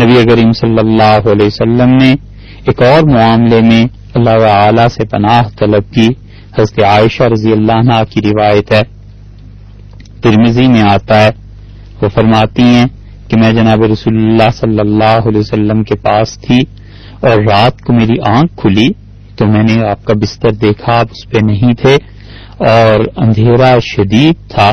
نبی کریم صلی اللہ علیہ وسلم نے ایک اور معاملے میں اللہ اعلی سے پناہ طلب کی۔ حضرت عائشہ رضی اللہ عنہ کی روایت ہے۔ ترمزی میں آتا ہے۔ وہ فرماتی ہیں کہ میں جناب رسول اللہ صلی اللہ علیہ وسلم کے پاس تھی اور رات کو میری آنکھ کھلی تو میں نے آپ کا بستر دیکھا، آپ اس پہ نہیں تھے اور اندھیرا شدید تھا۔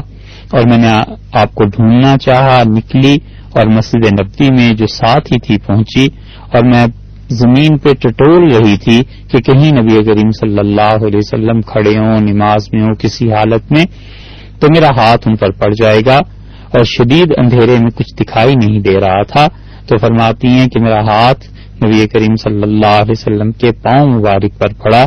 اور میں نے آپ کو ڈھونڈنا چاہا، نکلی اور مسجد نبی میں جو ساتھ ہی تھی پہنچی اور میں زمین پہ ٹٹول رہی تھی کہ کہیں نبی کریم صلی اللہ علیہ وسلم کھڑے ہوں، نماز میں ہوں، کسی حالت میں، تو میرا ہاتھ ان پر پڑ جائے گا اور شدید اندھیرے میں کچھ دکھائی نہیں دے رہا تھا۔ تو فرماتی ہیں کہ میرا ہاتھ نبی کریم صلی اللہ علیہ وسلم کے پاؤں مبارک پر پڑا۔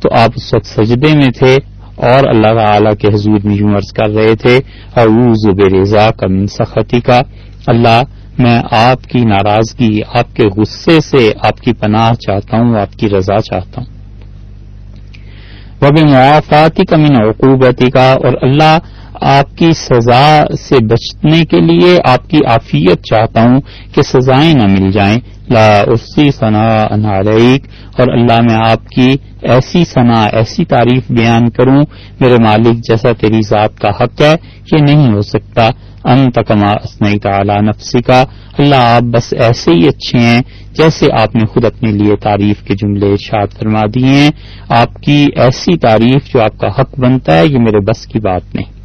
تو آپ اس وقت سجدے میں تھے اور اللہ تعالی کے حضور میں یوں عرض کر رہے تھے، اعوذ برضا زب رضا کا کا اللہ، میں آپ کی ناراضگی، آپ کے غصے سے آپ کی پناہ چاہتا ہوں، آپ کی رضا چاہتا ہوں۔ وہ معافاتی کمن کا من عقوبتی کا اور اللہ آپ کی سزا سے بچنے کے لیے آپ کی عافیت چاہتا ہوں کہ سزائیں نہ مل جائیں۔ لا اسی ثناء اناریک اور اللہ میں آپ کی ایسی ثنا، ایسی تعریف بیان کروں، میرے مالک، جیسا تیری ذات کا حق ہے یہ نہیں ہو سکتا۔ ان تکما اسنئی تعالی نفسی کا اللہ، آپ بس ایسے ہی اچھے ہیں جیسے آپ نے خود اپنے لیے تعریف کے جملے ارشاد فرما دیے ہیں۔ آپ کی ایسی تعریف جو آپ کا حق بنتا ہے، یہ میرے بس کی بات نہیں۔